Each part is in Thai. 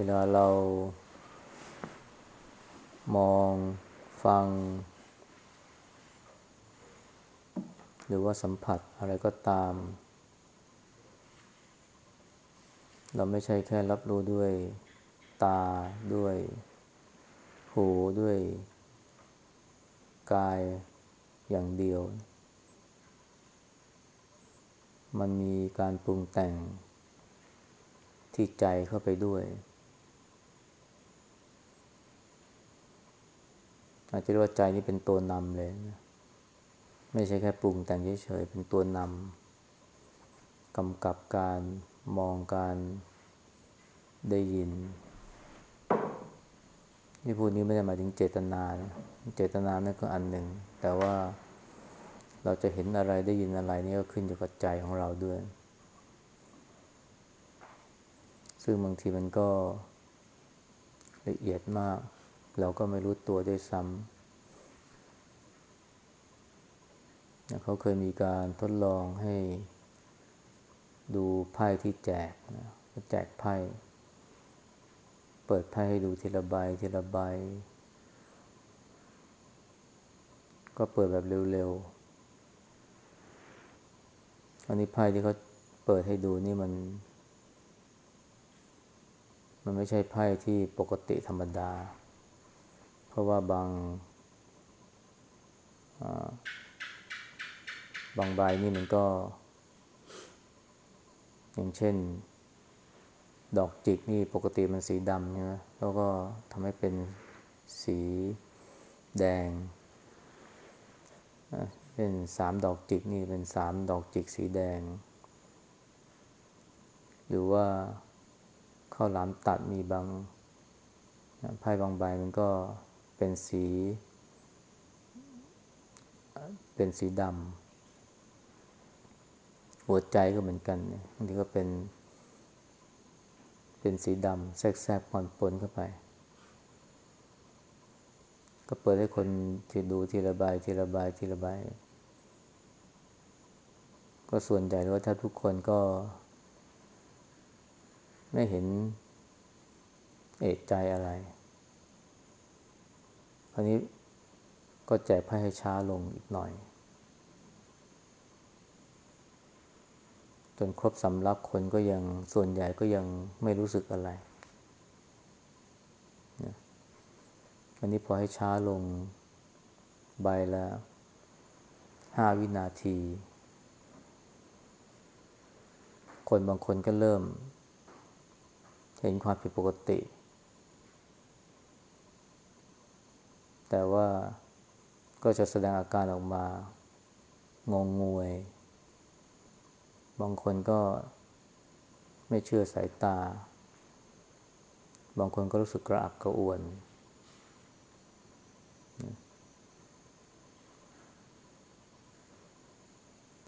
เวลาเรามองฟัง หรือว่าสัมผัสอะไรก็ตาม เราไม่ใช่แค่รับรู้ด้วยตาด้วย หูด้วย กายอย่างเดียว มันมีการปรุงแต่งที่ใจเข้าไปด้วย อาจจะเรียกว่าใจนี่เป็นตัวนำเลยนะไม่ใช่แค่ปรุงแต่งเฉยๆเป็นตัวนำกำกับการมองการได้ยินที่พูดนี้ไม่ได้หมายถึงเจตนานะเจตนานั่นก็อันหนึ่ง แต่ว่าเราจะเห็นอะไรได้ยินอะไรนี่ก็ขึ้นอยู่กับใจของเราด้วย ซึ่งบางทีมันก็ละเอียดมาก เราก็ไม่รู้ตัวด้วยซ้ำเขาเคยมีการทดลองให้ดูไพ่ที่แจกนะแจกไพ่ เปิดไพ่ให้ดูทีละใบทีละใบ ก็เปิดแบบเร็วๆ อันนี้ไพ่ที่เขาเปิดให้ดูนี่มัน มันไม่ใช่ไพ่ที่ปกติธรรมดา ราะว่าบางบางใบนี่มันก็ อย่างเช่น ดอกจิกนี่ปกติมันสีดำใช่ไหมแล้วก็ทำให้เป็นสีแดงเป็นสามดอกจิกนี่เป็นสามดอกจิกสีแดง หรือว่าข้าวหลามตัดมีบางไพ่บางใบมันก็ เป็นสี เป็นสีดำหัวใจก็เหมือนกันบางทีก็เป็น เป็นสีดำแทรกๆปนปนเข้าไป ก็เปิดให้คนที่ดูทีละใบทีละใบทีละใบก็ส่วนใหญ่ว่าถ้าทุกคนก็ ไม่เห็นเอกใจอะไร คราวนี้ก็แจกไพ่ให้ช้าลงอีกหน่อย จนครบสำรับคนก็ยังส่วนใหญ่ก็ยังไม่รู้สึกอะไรอันนี้พอให้ช้าลงใบละห้าวินาที คนบางคนก็เริ่ม เห็นความผิดปกติ แต่ว่าก็จะแสดงอาการออกมางงงวย บางคนก็ไม่เชื่อสายตา บางคนก็รู้สึกกระอักกระอ่วน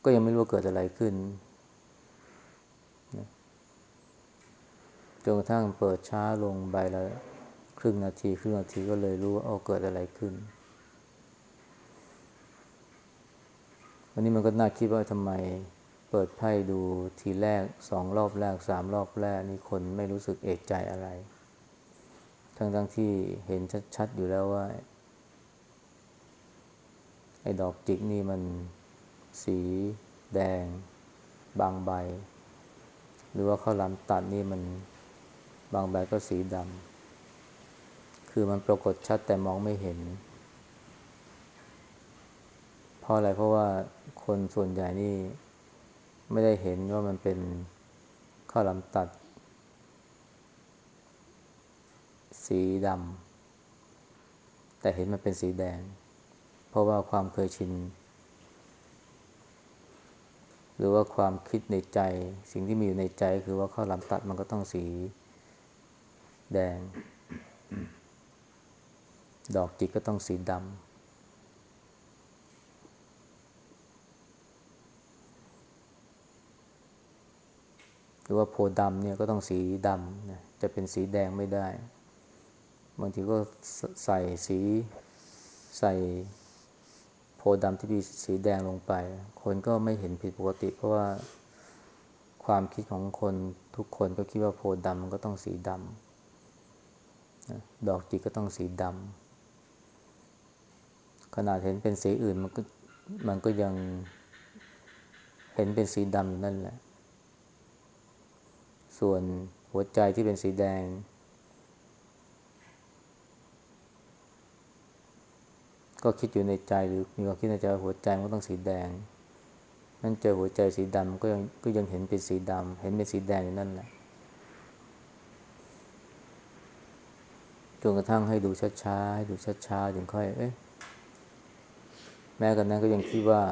ก็ยังไม่รู้เกิดอะไรขึ้นจนกระทั่งเปิดช้าลงใบละ ครึ่งนาทีครึ่งนาทีก็เลยรู้ว่าเอาเกิดอะไรขึ้น วันนี้มันก็น่าคิดว่าทำไมเปิดไพ่ดูทีแรกสองรอบแรกสามรอบแรกนี่คนไม่รู้สึกเอกใจอะไร ทั้งทั้งที่เห็นชัดๆอยู่แล้วว่า ไอ้ดอกจิกนี่มันสีแดง บางใบ หรือว่าข้าวหลามตัดนี่มันบางใบก็สีดำ คือมันปรากฏชัดแต่มองไม่เห็น เพราะอะไรเพราะว่าคนส่วนใหญ่นี่ไม่ได้เห็นว่ามันเป็นข้าวลำตัด สีดำแต่เห็นมันเป็นสีแดง เพราะว่าความเคยชิน หรือว่าความคิดในใจ สิ่งที่มีอยู่ในใจคือว่าข้าวลำตัดมันก็ต้องสีแดง ดอกจิกก็ต้องสีดำหรือว่าโพดำเนี่ยก็ต้องสีดำนะจะเป็นสีแดงไม่ได้ บางทีก็ใส่สีใส่โพดำที่มีสีแดงลงไป คนก็ไม่เห็นผิดปกติ เพราะว่าความคิดของคนทุกคนก็คิดว่าโพดำมันก็ต้องสีดำดอกจิกก็ต้องสีดำ ขนาดเห็นเป็นสีอื่นมันก็มันก็ยังเห็นเป็นสีดำอยู่นั่นแหละ ส่วนหัวใจที่เป็นสีแดง ก็คิดอยู่ในใจหรือมีความคิดในใจหัวใจมันต้องสีแดงนั่นเจอหัวใจสีดำก็ยังก็ยังเห็นเป็นสีดำเห็นเป็นสีแดงอยู่นั่นแหละจนกระทั่งให้ดูช้าๆให้ดูช้าๆถึงค่อย เอ๊ะ แม้กันนั้นก็ยังคิดว่า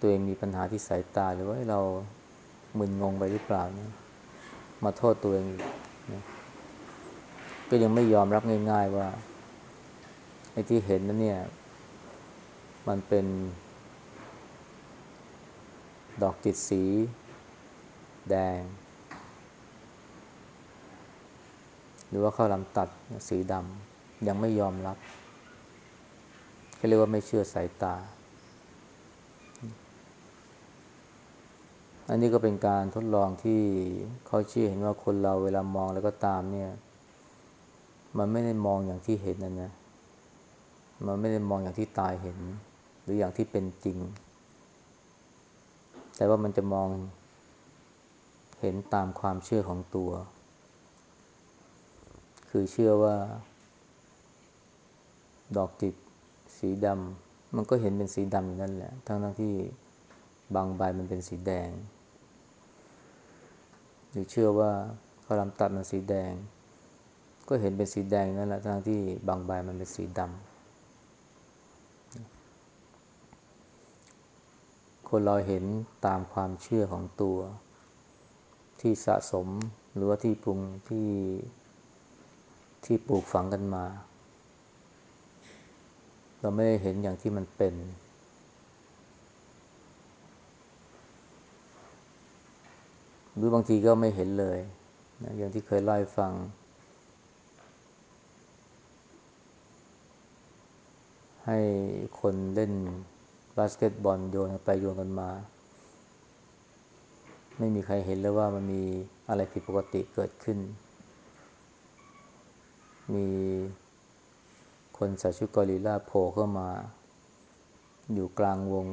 ตัวเองมีปัญหาที่สายตาหรือว่าเรามึนงงไปหรือเปล่าเนี่ยมาโทษตัวเองอีกนะก็ยังไม่ยอมรับง่าย ๆว่าไอ้ที่เห็นนั้นเนี่ย มันเป็น ดอกจิตสี แดง หรือว่าข้าวลำตัดสีดำยังไม่ยอมรับ เขาเรียกว่าไม่เชื่อสายตา อันนี้ก็เป็นการทดลองที่เขาชี้เห็นว่าคนเราเวลามองแล้วก็ตามเนี่ย มันไม่ได้มองอย่างที่เห็นนั่นนะ มันไม่ได้มองอย่างที่ตายเห็น หรืออย่างที่เป็นจริง แต่ว่ามันจะมองเห็นตามความเชื่อของตัว คือเชื่อว่า ดอกจิต สีดำมันก็เห็นเป็นสีดำอยู่นั่นแหละ ทั้งทั้งที่บางใบมันเป็นสีแดง หรือเชื่อว่าข้าวลำตัดมันสีแดง ก็เห็นเป็นสีแดงนั่นแหละทั้งที่บางใบมันเป็นสีดำคนเราเห็นตามความเชื่อของตัว ที่สะสมหรือว่าที่ปรุงที่ที่ปลูกฝังกันมา เราไม่ได้เห็นอย่างที่มันเป็น หรือบางทีก็ไม่เห็นเลยนะอย่างที่เคยเล่าให้ฟัง ให้คนเล่นบาสเกตบอลโยนไปโยนกันมา ไม่มีใครเห็นเลยว่ามันมีอะไรผิดปกติเกิดขึ้น มี คนใส่ชุดกอริลลาโผล่เข้ามา อยู่กลางวง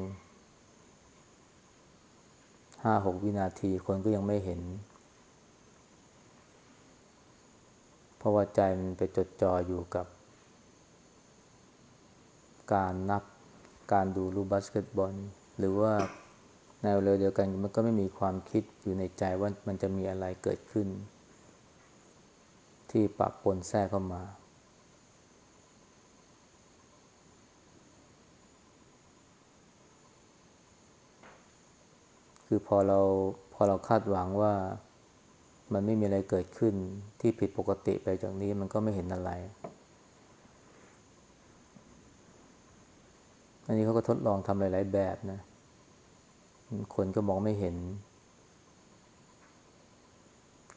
ห้าหกวินาทีคนก็ยังไม่เห็น เพราะว่าใจมันไปจดจ่ออยู่กับ การนับการดูลูกบาสเกตบอล หรือว่าในเวลาเดียวกันมันก็ไม่มีความคิดอยู่ในใจว่ามันจะมีอะไรเกิดขึ้น ที่ปะปนแทรกเข้ามา คือพอเราพอเราคาดหวังว่ามันไม่มีอะไรเกิดขึ้นที่ผิดปกติไปจากนี้มันก็ไม่เห็นอะไร อันนี้เขาก็ทดลองทำหลาย ๆ แบบนะ คนก็มองไม่เห็น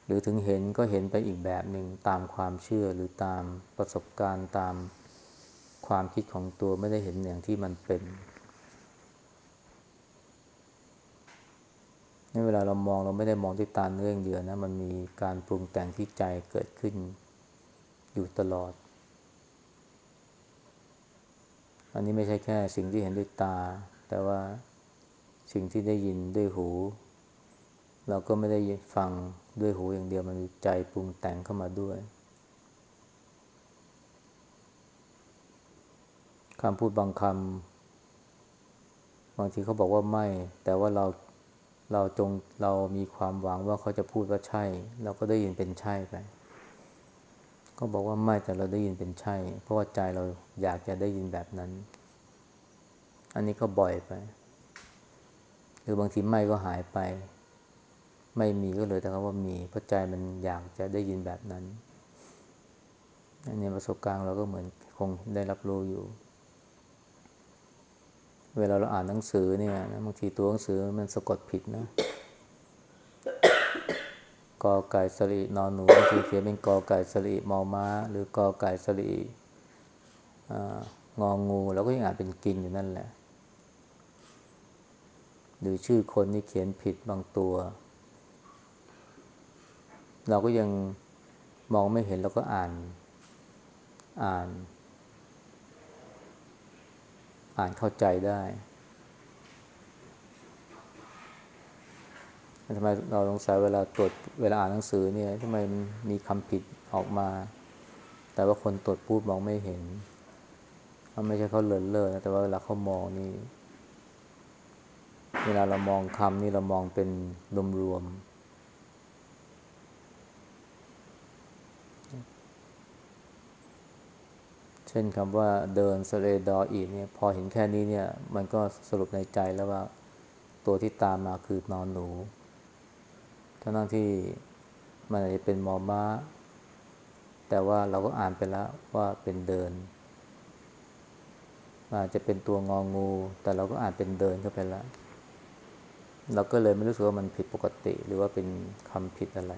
หรือถึงเห็นก็เห็นไปอีกแบบหนึ่งตามความเชื่อหรือตามประสบการณ์ตามความคิดของตัวไม่ได้เห็นอย่างที่มันเป็น เวลาเรามองเราไม่ได้มองด้วยตาเนื้ออย่างเดียวนะ มันมีการปรุงแต่งที่ใจเกิดขึ้นอยู่ตลอด อันนี้ไม่ใช่แค่สิ่งที่เห็นด้วยตา แต่ว่าสิ่งที่ได้ยินด้วยหู เราก็ไม่ได้ฟังด้วยหูอย่างเดียวมันมีใจปรุงแต่งเข้ามาด้วยคำพูดบางคำบางทีเขาบอกว่าไม่ แต่ว่าเรา เราจงเรามีความหวังว่าเขาจะพูดว่าใช่ เราก็ได้ยินเป็นใช่ไปก็บอกว่าไม่แต่เราได้ยินเป็นใช่ เพราะว่าใจเราอยากจะได้ยินแบบนั้น อันนี้ก็บ่อยไป หรือบางทีไม่ก็หายไป ไม่มีก็เลยแต่ว่ามี เพราะใจมันอยากจะได้ยินแบบนั้นอันนี้ประสบการณ์เราก็เหมือนคงได้รับรู้อยู่ เวลาเราอ่านหนังสือเนี่ยบางทีตัวหนังสือมันสะกดผิดนะกอไก่สลีนอนหนูบางทีเขียนเป็นกอไก่สลีมอม้า หรือกอไก่สลีงองูเราก็ยังอ่านเป็นกินอยู่นั่นแหละ หรือชื่อคนนี่เขียนผิดบางตัว เราก็ยังมองไม่เห็นแล้วก็อ่าน อ่าน อ่านเข้าใจได้ทำไมเราสงสัยเวลาตรวจเวลาอ่านหนังสือเนี่ยทำไมมันมีคำผิดออกมา แต่ว่าคนตรวจพูดมองไม่เห็นมันไม่ใช่เขาเลินเล่อนะแต่ว่าเวลาเขามองนี่ เวลาเรามองคำนี่เรามองเป็นรวมๆ เช่นคำว่าเดินสเลดออีเนี่ยพอเห็นแค่นี้เนี่ย มันก็สรุปในใจแล้วว่าตัวที่ตามมาคือนอนหนูทั้งที่มันอาจจะเป็นมอม้า แต่ว่าเราก็อ่านไปแล้วว่าเป็นเดินอาจจะเป็นตัวงองู แต่เราก็อ่านเป็นเดินเข้าไปแล้วเราก็เลยไม่รู้สึกว่ามันผิดปกติหรือว่าเป็นคำผิดอะไร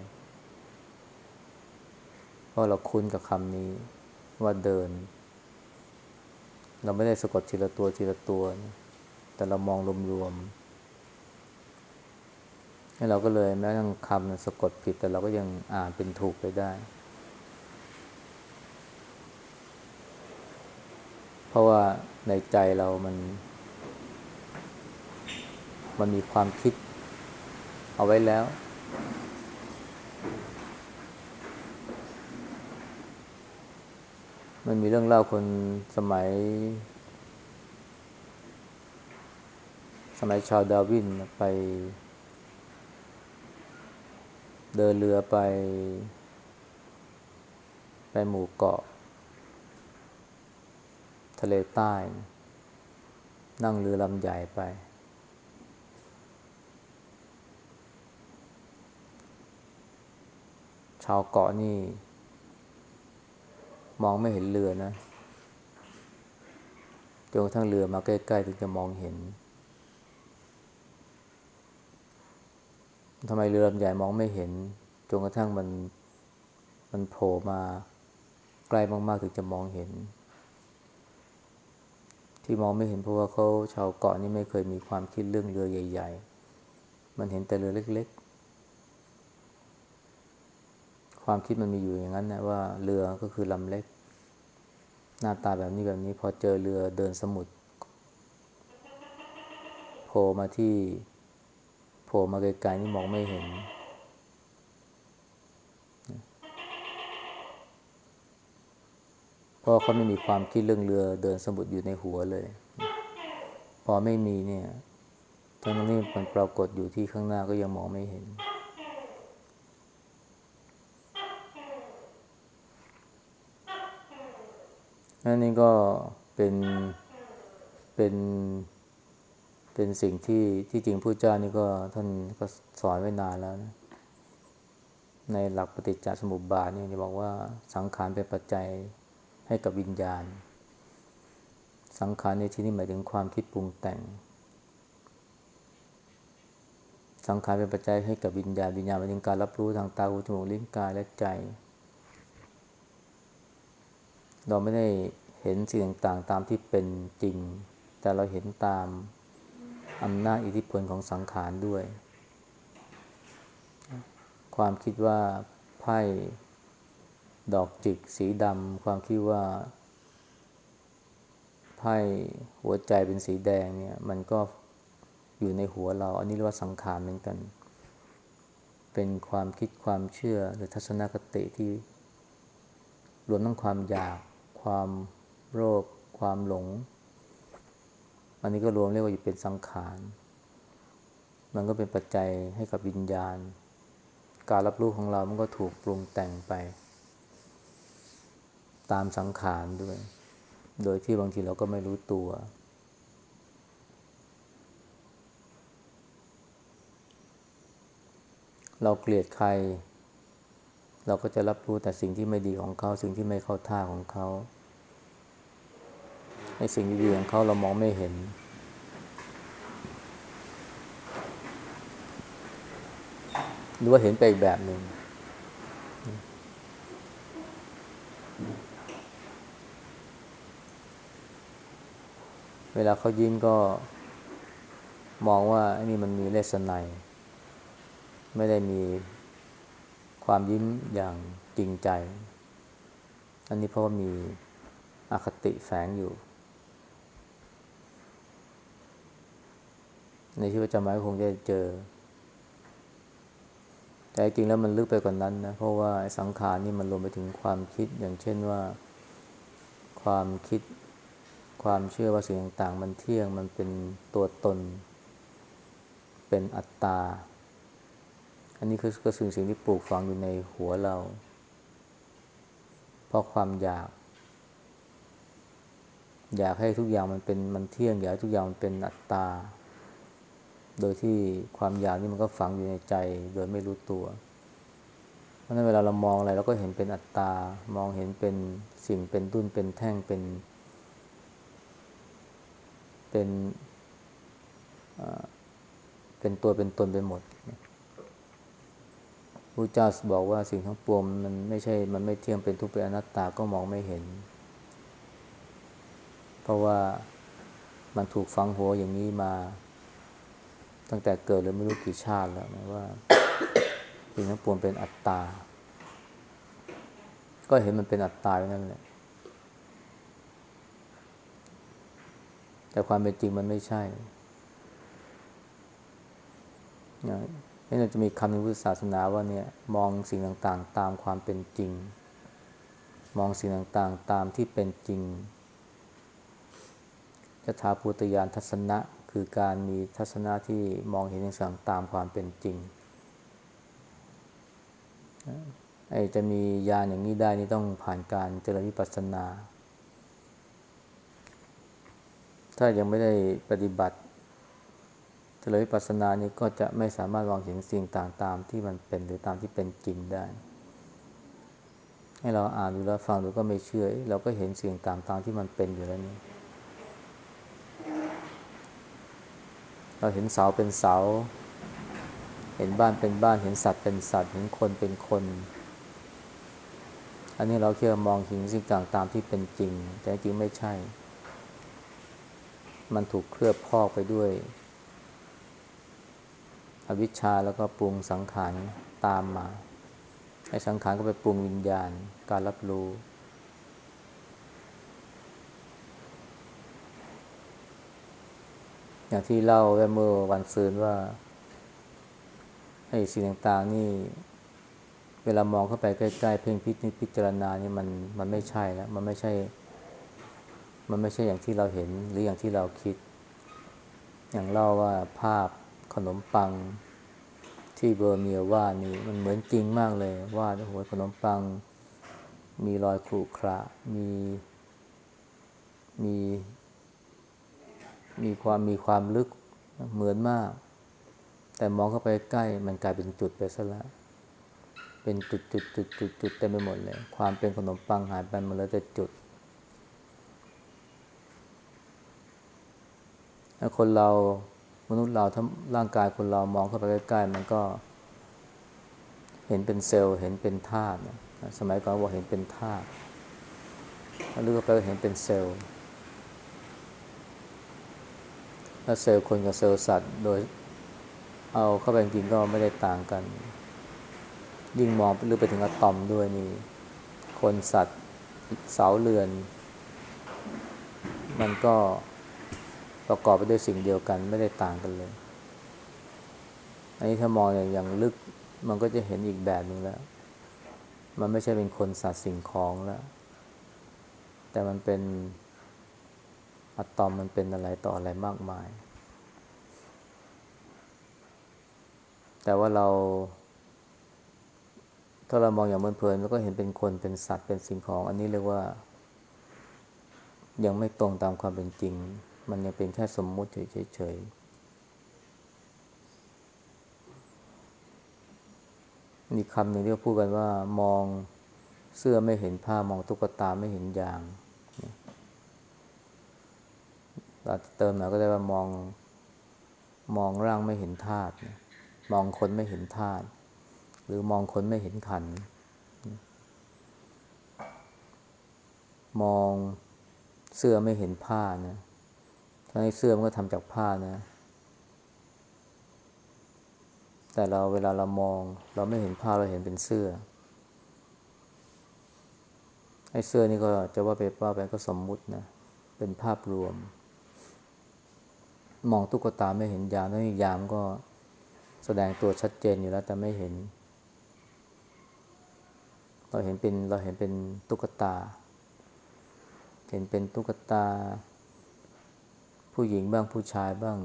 เพราะเราคุ้นกับคำนี้ว่าเดิน เราไม่ได้สะกดทีละตัวทีละตัว แต่เรามองรวมๆให้เราก็เลยแม้ทั้งคำสะกดผิด แต่เราก็ยังอ่านเป็นถูกไปได้ เพราะว่าในใจเรามัน มันมีความคิดเอาไว้แล้ว มันมีเรื่องเล่าคนสมัย สมัยชาวดาวินไป เดินเรือไป ไปหมู่เกาะ ทะเลใต้ นั่งเรือลำใหญ่ไป ชาวเกาะนี่ มองไม่เห็นเรือนะจนกระทั่งเรือมาใกล้ๆถึงจะมองเห็นทำไมเรือลำใหญ่มองไม่เห็นจนกระทั่งมันมันโผล่มาใกล้มากๆถึงจะมองเห็น ที่มองไม่เห็นเพราะว่าเขาชาวเกาะนี่ไม่เคยมีความคิดเรื่องเรือใหญ่ ๆ มันเห็นแต่เรือเล็ก ๆ ความคิดมันมีอยู่อย่างนั้นนะว่าเรือก็คือลำเล็ก หน้าตาแบบนี้แบบนี้พอเจอเรือเดินสมุทรโผล่มาที่โผล่มาไกลๆนี่มองไม่เห็น เพราะเขาไม่มีความคิดเรื่องเรือเดินสมุทรอยู่ในหัวเลย พอไม่มีเนี่ยทั้งนี้มันปรากฏอยู่ที่ข้างหน้าก็ยังมองไม่เห็น นั่นนี่ก็เป็นเป็นเป็นสิ่งที่ที่จริงผู้เจ้านี่ก็ท่านก็สอนไว้นานแล้วนะในหลักปฏิจจสมุปบาทนี่บอกว่าสังขารเป็นปัจจัยให้กับวิญญาณ สังขารในที่นี้หมายถึงความคิดปรุงแต่ง สังขารเป็นปัจจัยให้กับวิญญาณวิญญาณหมายถึงการรับรู้ทางตาหูจมูกลิ้นกายและใจ เราไม่ได้เห็นสิ่งต่างๆตามที่เป็นจริง แต่เราเห็นตามอำนาจอิทธิพลของสังขารด้วย ความคิดว่าไพ่ดอกจิกสีดำความคิดว่าไพ่หัวใจเป็นสีแดงเนี่ย มันก็อยู่ในหัวเรา อันนี้เรียกว่าสังขารเหมือนกัน เป็นความคิดความเชื่อหรือทัศนคติที่รวมทั้งความอยาก ความโรค ความหลง อันนี้ก็รวมเรียกว่าอยู่เป็นสังขาร มันก็เป็นปัจจัยให้กับวิญญาณ การรับรู้ของเรา มันก็ถูกปรุงแต่งไป ตามสังขารด้วย โดยที่บางทีเราก็ไม่รู้ตัวเราเกลียดใคร เราก็จะรับรู้แต่สิ่งที่ไม่ดีของเขา สิ่งที่ไม่เข้าท่าของเขาในสิ่งดีๆของเขาเรามองไม่เห็น หรือว่าเห็นไปอีกแบบหนึ่งเวลาเขายิ้มก็มองว่าอันนี้มันมีเลสไนไม่ได้มี ความยิ้มอย่างจริงใจ อันนี้เพราะว่ามีอคติแฝงอยู่ ในชีวิตประจำวันคงจะเจอ แต่จริงแล้วมันลึกไปกว่านนั้นนะ เพราะว่าสังขารนี่มันรวมไปถึงความคิดอย่างเช่นว่า ความคิด ความเชื่อว่าสิ่งต่างๆ มันเที่ยงมันเป็นตัวตน เป็นอัตตา อันนี้คือก็สิ่งสิ่งที่ปลูกฝังอยู่ในหัวเรา เพราะความอยาก อยากให้ทุกอย่างมันเป็นมันเที่ยง อยากให้ทุกอย่างมันเป็นอัตตา โดยที่ความอยากนี่มันก็ฝังอยู่ในใจ โดยไม่รู้ตัว เพราะนั้นเวลาเรามองอะไรเราก็เห็นเป็นอัตตา มองเห็นเป็นสิ่งเป็นตุ้นเป็นแท่งเป็น เป็นเป็นตัวเป็นตนไปหมด พระเจ้าบอกว่าสิ่งทั้งปวงมันไม่ใช่ มันไม่เที่ยงเป็นทุกข์เป็นอนัตตาก็มองไม่เห็น เพราะว่ามันถูกฟังหัวอย่างนี้มา ตั้งแต่เกิดหรือไม่รู้กี่ชาติแล้วนะว่าสิ่งทั้งปวงเป็นอัตตา ก็เห็นมันเป็นอัตตาอย่างนั้นแหละแต่ความเป็นจริงมันไม่ใช่ นี่เราจะมีคำในพุทธศาสนาว่าเนี่ยมองสิ่งต่างๆ ตามความเป็นจริง มองสิ่งต่างๆ ตามที่เป็นจริงยถาภูตยานทัศนะคือการมีทัศนะที่มองเห็นสิ่งตามความเป็นจริงไอจะมียานอย่างนี้ได้นี่ต้องผ่านการเจริญวิปัสสนา ถ้ายังไม่ได้ปฏิบัติ เจริญวิปัสสนานี้ก็จะไม่สามารถมองเห็นสิ่งต่างตามที่มันเป็นหรือตามที่เป็นจริงได้ ให้เราอ่านดูแล้วฟังดูก็ไม่เชื่อ เราก็เห็นสิ่งต่างตามที่มันเป็นอยู่แล้วนี่เราเห็นเสาเป็นเสา เห็นบ้านเป็นบ้าน เห็นสัตว์เป็นสัตว์ เห็นคนเป็นคน อันนี้เราเคี่อมองเห็นสิ่งต่างตามที่เป็นจริง แต่จริงไม่ใช่ มันถูกเคลือบพอกไปด้วย อวิชชาแล้วก็ปรุงสังขารตามมาไอ้สังขารก็ไปปรุงวิญญาณ การรับรู้ อย่างที่เล่าไว้เมื่อวันซืนว่าไอ้สิ่งต่างๆนี่ เวลามองเข้าไปใกล้ๆเพ่งพิจิพิจารณานี่มันมันไม่ใช่แล้ว มันไม่ใช่ มันไม่ใช่อย่างที่เราเห็นหรืออย่างที่เราคิด อย่างเล่าว่าภาพ ขนมปังที่เบอร์เมียว่านี่มันเหมือนจริงมากเลยว่าหัวขนมปัง มีรอยขรุขระมีมี มีความมีความลึกเหมือนมาก แต่มองเข้าไปใกล้มันกลายเป็นจุดไปซะแล้วเป็นจุดจุดจุดจุดจุดเต็มไปหมดเลย ความเป็นขนมปังหายไปมันเลยแต่จุด คนเรา มนุษย์เราถ้าร่างกายคนเรามองเข้าไปใกล้ๆมันก็ เห็นเป็นเซลล์เห็นเป็นธาตุสมัยก่อนว่าเห็นเป็นธาตุลึกเข้าไปก็เห็นเป็นเซลล์ถ้าเซลล์คนกับเซลล์สัตว์ โดย เอาเข้าไปจริงก็ไม่ได้ต่างกัน ยิ่งมองลึกไปถึงอะตอมด้วยนี่ คนสัตว์เสาเรือน มันก็ ประกอบไปด้วยสิ่งเดียวกันไม่ได้ต่างกันเลย อันนี้ถ้ามองอย่างลึกมันก็จะเห็นอีกแบบหนึ่งแล้ว มันไม่ใช่เป็นคนสัตว์สิ่งของแล้ว แต่มันเป็นอะตอมมันเป็นอะไรต่ออะไรมากมาย แต่ว่าเรา ถ้าเรามองอย่างเพลินๆแล้วก็เห็นเป็นคนเป็นสัตว์เป็นสิ่งของ อันนี้เรียกว่า ยังไม่ตรงตามความเป็นจริง มันยังเป็นแค่สมมุติเฉยๆมีคำหนึ่งที่พูดกันว่ามองเสื้อไม่เห็นผ้ามองตุ๊กตาไม่เห็นยางเราเติมหน่อยก็ได้ว่ามองมองร่างไม่เห็นธาตุมองคนไม่เห็นธาตุหรือมองคนไม่เห็นขัน มองเสื้อไม่เห็นผ้านะ ทั้งเสื้อมันก็ทำจากผ้านะ แต่เราเวลาเรามอง เราไม่เห็นผ้าเราเห็นเป็นเสื้อ ไอ้เสื้อนี่ก็จะว่าไปว่าไปก็สมมุตินะ เป็นภาพรวม มองตุ๊กตาไม่เห็นยามแล้วยามก็แสดงตัวชัดเจนอยู่แล้วแต่ไม่เห็น เราเห็นเป็นเราเห็นเป็นตุ๊กตา เห็นเป็นตุ๊กตา ผู้หญิงบ้างผู้ชายบ้าง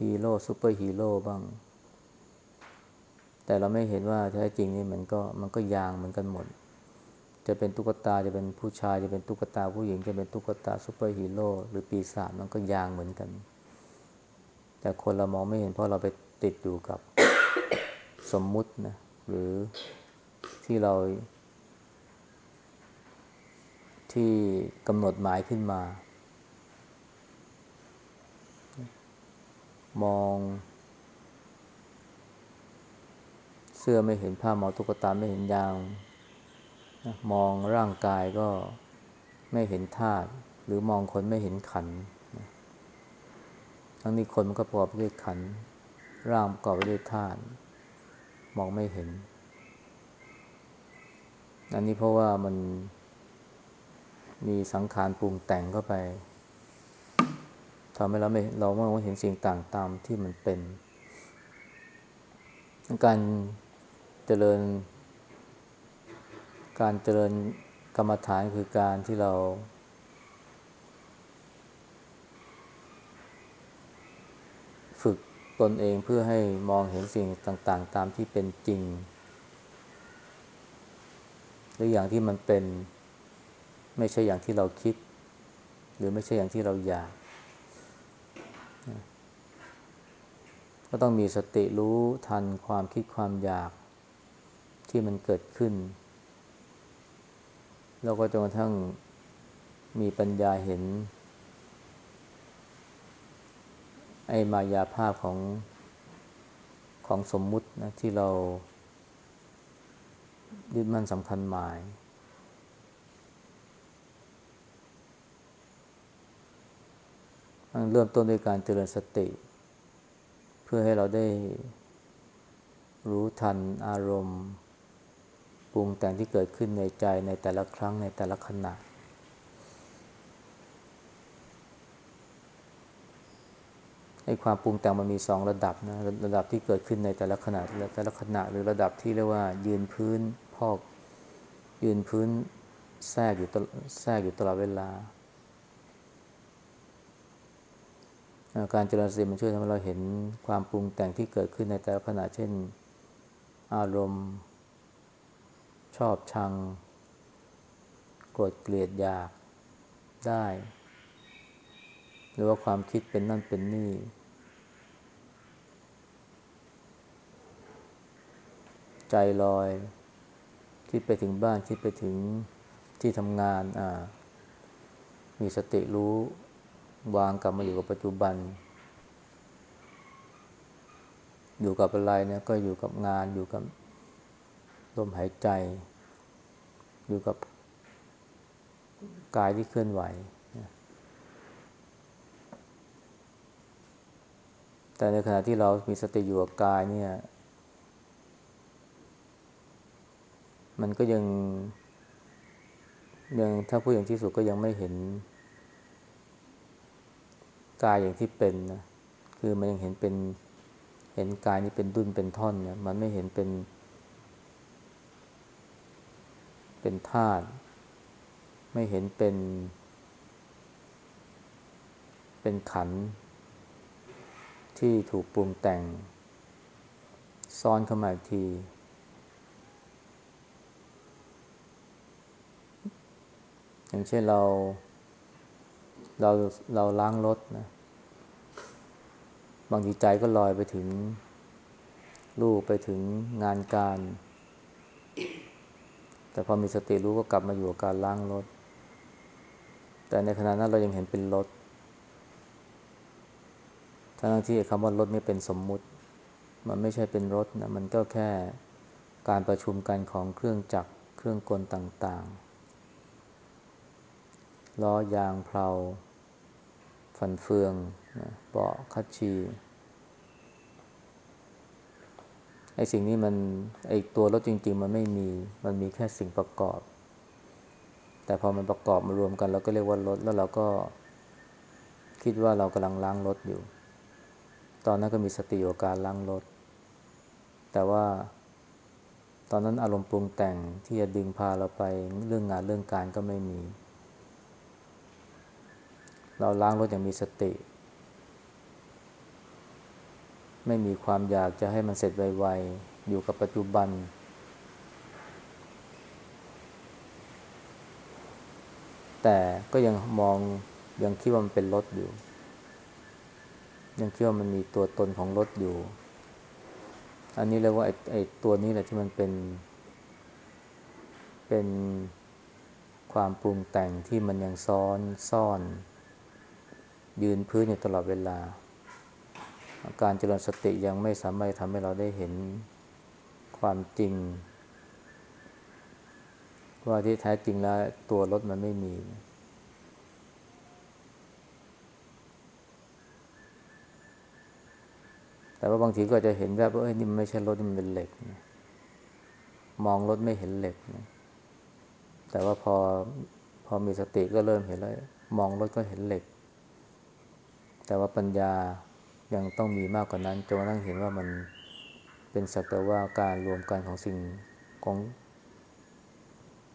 ฮีโร่ซูเปอร์ฮีโร่บ้าง แต่เราไม่เห็นว่าแท้จริงนี่มันก็มันก็ยางเหมือนกันหมด จะเป็นตุ๊กตาจะเป็นผู้ชายจะเป็นตุ๊กตาผู้หญิงจะเป็นตุ๊กตาซูเปอร์ฮีโร่หรือปีศาจมันก็ยางเหมือนกัน แต่คนเรามองไม่เห็นเพราะเราไปติดอยู่กับสมมุตินะหรือที่เรา ที่กำหนดหมายขึ้นมา มอง เสื้อไม่เห็นผ้ามองตุ๊กตาไม่เห็นยางมองร่างกายก็ไม่เห็นธาตุหรือมองคนไม่เห็นขัน ทั้งนี้คนมันก็ประกอบไปด้วยขัน ร่างประกอบไปด้วยธาตุมองไม่เห็น อันนี้เพราะว่ามันมีสังขารปรุงแต่งเข้าไป ทำให้เราไม่เราไม่เห็นสิ่งต่างตามที่มันเป็น การเจริญ การเจริญกรรมฐานคือการที่เรา ฝึกตนเองเพื่อให้มองเห็นสิ่งต่างๆ ตามที่เป็นจริง หรืออย่างที่มันเป็น ไม่ใช่อย่างที่เราคิด หรือไม่ใช่อย่างที่เราอยาก ก็ต้องมีสติรู้ทันความคิดความอยากที่มันเกิดขึ้น แล้วก็จนกระทั่งมีปัญญาเห็น ไอ้มายาภาพของของสมมุตินะที่เรายึดมั่นสำคัญหมาย เริ่มต้นด้วยการเจริญสติ พื่อให้เราได้รู้ทันอารมณ์ปรุงแต่งที่เกิดขึ้นในใจในแต่ละครั้งในแต่ละขณะไอ้ความปรุงแต่งมันมีสองระดับนะระดับที่เกิดขึ้นในแต่ละขณะแต่ละขณะหรือระดับที่เรียกว่ายืนพื้นพอกยืนพื้นแทรกอยู่แทรกอยู่ตลอดเวลา การเจริญสติมันช่วยทำให้เราเห็นความปรุงแต่งที่เกิดขึ้นในแต่ละขณะเช่น อารมณ์ ชอบชังโกรธเกลียดอยากได้ หรือว่าความคิดเป็นนั่นเป็นนี่ ใจลอย คิดไปถึงบ้านคิดไปถึงที่ทำงาน มีสติรู้ วางกลับมาอยู่กับปัจจุบัน อยู่กับอะไรเนี่ยก็อยู่กับงานอยู่กับลมหายใจ อยู่กับกายที่เคลื่อนไหว แต่ในขณะที่เรามีสติอยู่กับกายเนี่ย มันก็ยังยังถ้าพูดอย่างที่สุดก็ยังไม่เห็น กายอย่างที่เป็นนะคือมันยังเห็นเป็นเห็นกายนี้เป็นดุนเป็นท่อนเนี่ยมันไม่เห็นเป็น เป็นธาตุไม่เห็นเป็น เป็นขัน ที่ถูกปรุงแต่ง ซ้อนเข้ามาอีกที อย่างเช่นเรา เราเราล้างรถนะ บางทีใจก็ลอยไปถึงลูกไปถึงงานการ แต่พอมีสติรู้ก็กลับมาอยู่กับการล้างรถ แต่ในขณะนั้นเรายังเห็นเป็นรถ ทั้งที่คำว่ารถนี่เป็นสมมุติ มันไม่ใช่เป็นรถนะ มันก็แค่การประชุมกันของเครื่องจักร เครื่องกลต่างๆ ล้อยางเพลาฟันเฟือง เบาะคัดชีไอ้สิ่งนี้มันไอ้ตัวรถจริง ๆ มันไม่มีมันมีแค่สิ่งประกอบ แต่พอมันประกอบมารวมกันเราก็เรียกว่ารถแล้วเราก็คิดว่าเรากำลังล้างรถอยู่ ตอนนั้นก็มีสติอยู่การล้างรถ แต่ว่าตอนนั้นอารมณ์ปรุงแต่งที่จะดึงพาเราไปเรื่องงานเรื่องการก็ไม่มี เราล้างรถอย่างมีสติ ไม่มีความอยากจะให้มันเสร็จไวๆ อยู่กับปัจจุบัน แต่ก็ยังมองยังคิดว่ามันเป็นรถอยู่ ยังคิดว่ามันมีตัวตนของรถอยู่ อันนี้เรียกว่าไอ้ไอ้ตัวนี้แหละที่มันเป็น เป็นความปรุงแต่งที่มันยังซ้อนซ่อน ยืนพื้นอยู่ตลอดเวลา การเจริญสติยังไม่สามารถทำให้เราได้เห็นความจริง ว่าที่แท้จริงแล้วตัวรถมันไม่มี แต่ว่าบางทีก็จะเห็นแวบว่าเอ้ยนี่มันไม่ใช่รถมันเป็นเหล็กนะมองรถไม่เห็นเหล็กนะแต่ว่าพอพอมีสติก็เริ่มเห็นแล้วมองรถก็เห็นเหล็ก แต่ว่าปัญญา ยังต้องมีมากกว่านั้นจนกระทั่งเห็นว่ามันเป็นสักแต่ว่าการรวมกันของสิ่งของ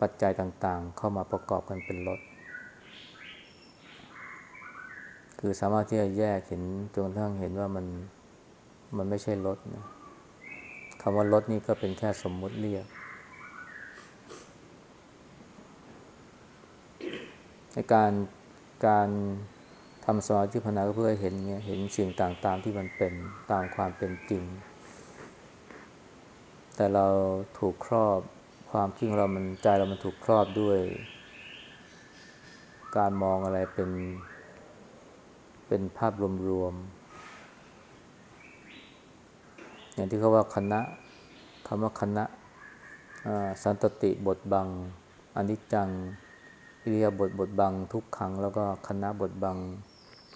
ปัจจัยต่างๆ เข้ามาประกอบกันเป็นรถ คือสามารถที่จะแยกเห็นจนกระทั่งเห็นว่ามันมันไม่ใช่รถนะคำว่ารถนี่ก็เป็นแค่สมมุติเรียกในการการ ทำสมาธิภาวนาก็เพื่อเห็นเนี่ยเห็นสิ่งต่างๆที่มันเป็นตามความเป็นจริง แต่เราถูกครอบความคิดของเรามันใจเรามันถูกครอบด้วย การมองอะไรเป็น เป็นภาพรวมๆอย่างที่เขาว่าคณะคำว่าคณะสันตติบทบังอนิจจังอิริยาบทบทบังทุกขังแล้วก็คณะบทบัง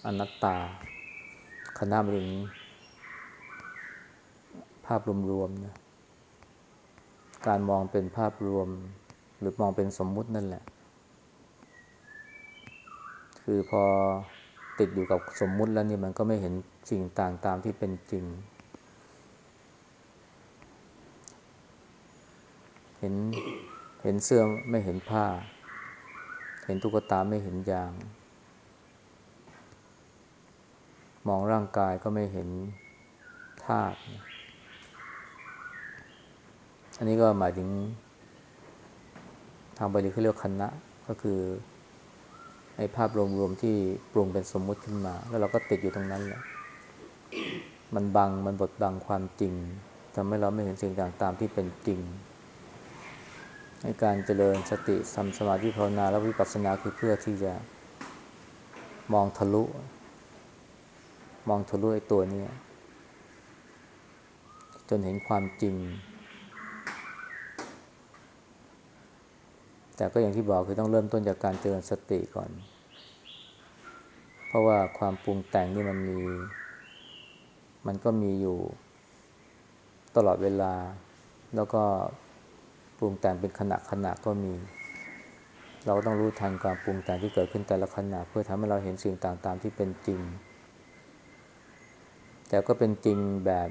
อนัตตา คณะหมายถึงภาพรวมๆนะการมองเป็นภาพรวม หรือมองเป็นสมมุตินั่นแหละ คือพอติดอยู่กับสมมุติแล้วนี่มันก็ไม่เห็นสิ่งต่างตามที่เป็นจริง เห็นเห็นเสื้อไม่เห็นผ้า เห็นตุ๊กตาไม่เห็นยาง มองร่างกายก็ไม่เห็นธาตุอันนี้ก็หมายถึง ทางบาลีเขาเรียกคณะก็คือไอ้ภาพรวมๆที่ปรุงเป็นสมมุติขึ้นมา แล้วเราก็ติดอยู่ตรงนั้นแหละมันบังมันบดบังความจริงทำให้เราไม่เห็นสิ่งต่างตามที่เป็นจริงในการเจริญสติสัมสมาธิภาวนาและวิปัสสนาคือเพื่อที่จะมองทะลุ มองทะลุไอ้ตัวนี้ จนเห็นความจริง แต่ก็อย่างที่บอกคือต้องเริ่มต้นจากการเจริญสติก่อน เพราะว่าความปรุงแต่งนี่มันมี มันก็มีอยู่ตลอดเวลา แล้วก็ปรุงแต่งเป็นขณะขณะก็มีเราต้องรู้ทันความปรุงแต่งที่เกิดขึ้นแต่ละขณะเพื่อทำให้เราเห็นสิ่งต่างๆที่เป็นจริง แต่ก็เป็นจริงแบบ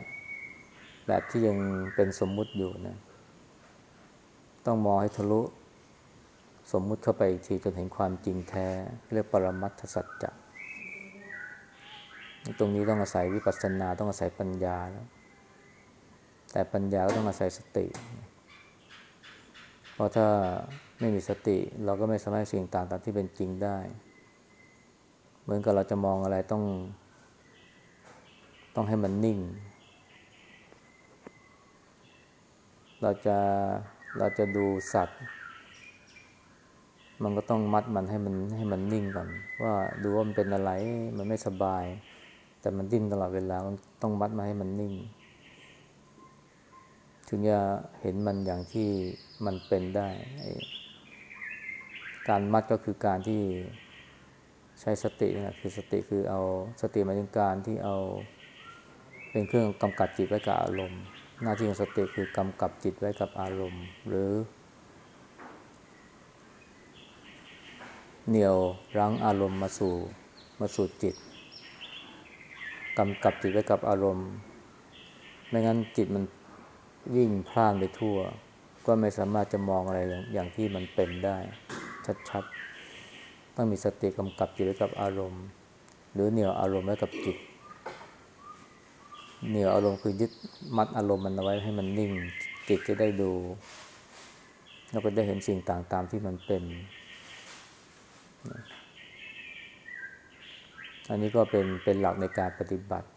แบบที่ยังเป็นสมมุติอยู่นะ ต้องมองให้ทะลุ สมมุติเข้าไปอีกทีจนเห็นความจริงแท้ เรียกปรมัตถสัจจะตรงนี้ต้องอาศัยวิปัสสนาต้องอาศัยปัญญาแล้ว แต่ปัญญาก็ต้องอาศัยสติ เพราะถ้าไม่มีสติ เราก็ไม่สามารถสิ่งต่างๆที่เป็นจริงได้ เหมือนกับเราจะมองอะไรต้อง ต้องให้มันนิ่ง เราจะเราจะดูสัตว์ มันก็ต้องมัดมันให้มันให้มันนิ่งก่อน ว่าดูว่ามันเป็นอะไรมันไม่สบาย แต่มันดิ้นตลอดเวลามันต้องมัดมาให้มันนิ่ง ถึงจะเห็นมันอย่างที่มันเป็นได้ การมัดก็คือการที่ใช้สตินะคือสติคือเอาสติมาถึงการที่เอา เป็นเครื่องกำกับจิตไว้กับอารมณ์ หน้าที่ของสติคือกำกับจิตไว้กับอารมณ์ หรือ เหนี่ยวรั้งอารมณ์มาสู่มาสู่จิตกำกับจิตไว้กับอารมณ์ ไม่งั้นจิตมันวิ่งพล่านไปทั่ว ก็ไม่สามารถจะมองอะไรอย่างที่มันเป็นได้ ชัดๆ ต้องมีสติกำกับจิตไว้กับอารมณ์ หรือเหนี่ยวอารมณ์ไว้กับจิต เหนี่ยวอารมณ์คือยึดมัดอารมณ์มันเอาไว้ให้มันนิ่งจิตจะได้ดู แล้วก็ได้เห็นสิ่งต่างตามที่มันเป็น อันนี้ก็เป็นเป็นหลักในการปฏิบัติ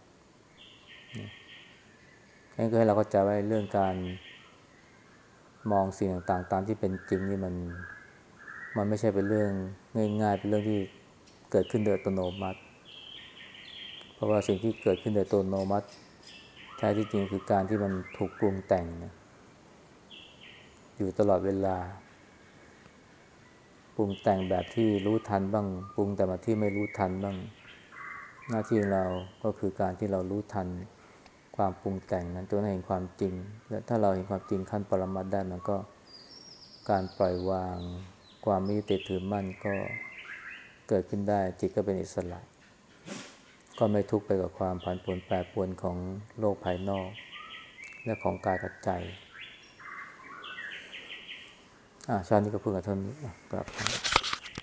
นั่นก็ให้เราเข้าใจว่าเรื่องการมองสิ่งต่างๆ ตามที่เป็นจริงนี่มันมันไม่ใช่เป็นเรื่องง่ายๆ เป็นเรื่องที่เกิดขึ้นโดยอัตโนมัติ เพราะว่าสิ่งที่เกิดขึ้นโดยอัตโนมัติ แท้ที่จริงคือการที่มันถูกปรุงแต่งนะอยู่ตลอดเวลา ปรุงแต่งแบบที่รู้ทันบ้าง ปรุงแต่แบบที่ไม่รู้ทันบ้าง หน้าที่เราก็คือการที่เรารู้ทันความปรุงแต่งนั้นจนเห็นความจริง และถ้าเราเห็นความจริงขั้นปรมัตได้มันก็การปล่อยวาง ความไม่ยึดติดถือมั่นก็เกิดขึ้นได้จิตก็เป็นอิสระ ก็ไม่ทุกข์ไปกับความผันผวนแปรปรวนของโลกภายนอก และของกายกับใจ อ่าชาตินี้ก็พูดกับเท่านี้กลับ